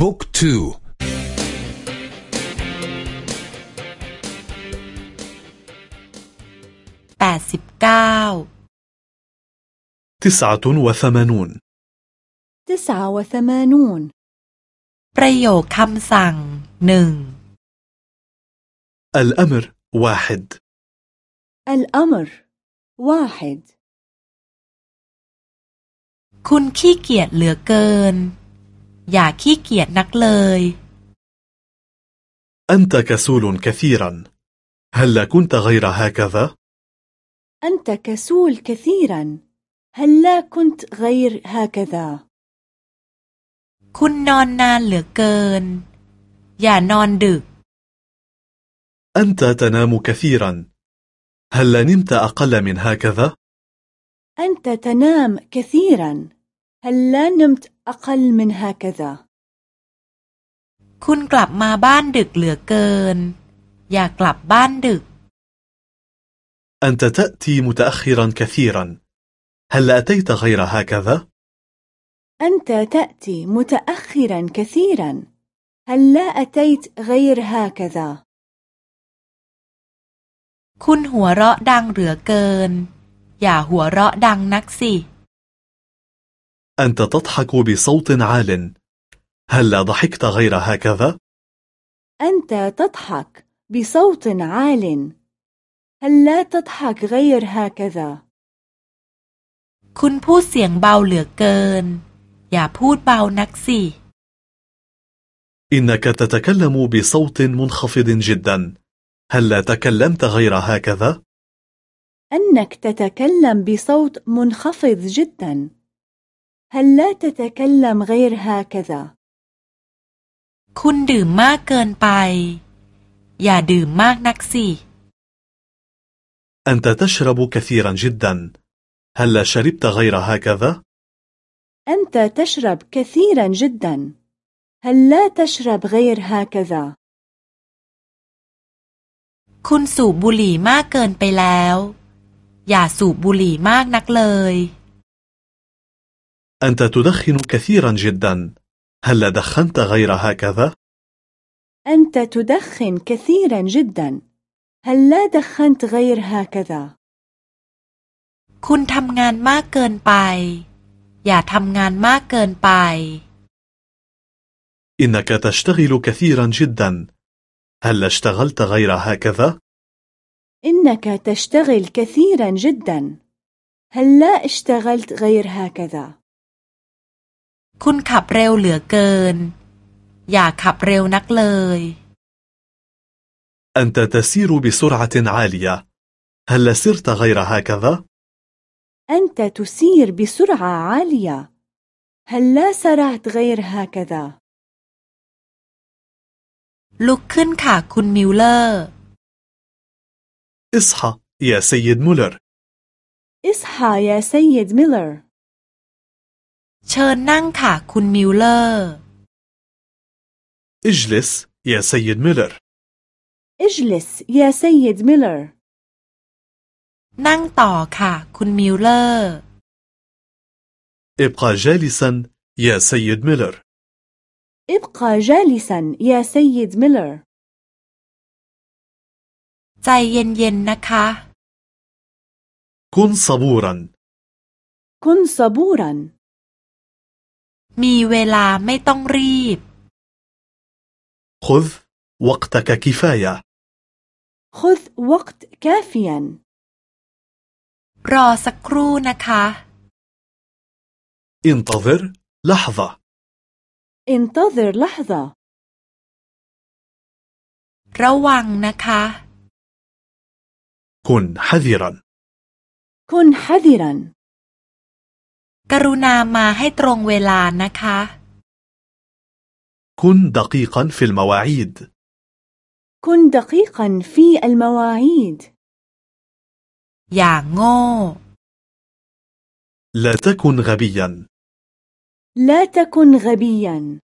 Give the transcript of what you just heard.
บุ๊กทูแปดสิบเก้า تسعة وثمانون تسعة وثمانون ประโยคคำสั่งหนึ่ง الأمر واحد الأمر واحد คุณขี้เกียจเหลือเกิน อย่าขี้เกียจนักเลย أنت كسول كثيرا هل كنت غير هكذا؟ أنت كسول كثيرا هل لا كنت غير هكذا คุณนอนนานเหลือเกิน อย่านอนดึก أنت تنام كثيرا هل نمت أقل من هكذا؟ أنت تنام كثيرا هل لا نمت أقل من هكذا คุณกลับมาบ้านดึกเหลือเกิน อย่ากลับบ้านดึก أنت تأتي متأخرا كثيرا هل أتيت غير هكذا؟ أنت تأتي متأخرا كثيرا هل لا أتيت غير هكذا คุณหัวเราะดังเหลือเกิน อย่าหัวเราะดังนักสิ أنت تضحك بصوت عال هل لا ضحكت غير هكذا؟ أنت تضحك بصوت عال هل لا تضحك غير هكذا คุณพูดเสียงเบาเหลือเกิน อย่าพูดเบานักสิ إنك تتكلم بصوت منخفض جدا هل لا تكلمت غير هكذا؟ أنك تتكلم بصوت منخفض جدا هل لا تتكلم غير هكذا คุณดื่มมากเกินไป อย่าดื่มมากนักสิ أنت تشرب كثيرا جدا هل لا شربت غير هكذا؟ أنت تشرب كثيرا جدا هل لا تشرب غير هكذا คุณสูบบุหรี่มากเกินไปแล้ว อย่าสูบบุหรี่มากนักเลย أنت تدخن كثيرا جدا هل لا دخنت غير هكذا؟ أنت تدخن كثيرا جدا هل لا دخنت غير هكذا คุณทำงานมากเกินไป อย่าทำงานมากเกินไป إنك تشتغل كثيرا جدا هل لا اشتغلت غير هكذا؟ إنك تشتغل كثيرا جدا هل لا اشتغلت غير هكذا คุณขับเร็วเหลือเกิน อย่าขับเร็วนักเลย أنت تسير بسرعة عالية هل لا سرت غير هكذا؟ أنت تسير بسرعة عالية هل لا سرعت غير هكذا ลุกขึ้นค่ะคุณมิลเลอร์ اصحى يا سيد مولر اصحى يا سيد ميلر เชิญนั่งค่ะคุณมิลเลอร์ اجلس يا سيد ميلر اجلس يا سيد ميلر นั่งต่อค่ะคุณมิลเลอร์ ابقى جالسا يا سيد ميلر ابقى جالسا يا سيد ميلر ใจเย็นๆนะคะ كن صبورا كن صبورا มีเวลาไม่ต้องรีบ خذ وقتك كفاية خذ وقت كافيا รอสักครู่นะคะ انتظر لحظة انتظر لحظة ระวังนะคะ كن حذرا كن حذرا กรุณามาให้ตรงเวลานะคะ كن دقيقا في المواعيد كن دقيقا في المواعيد อย่างโง่ لا تكن غبيا لا تكن غبيا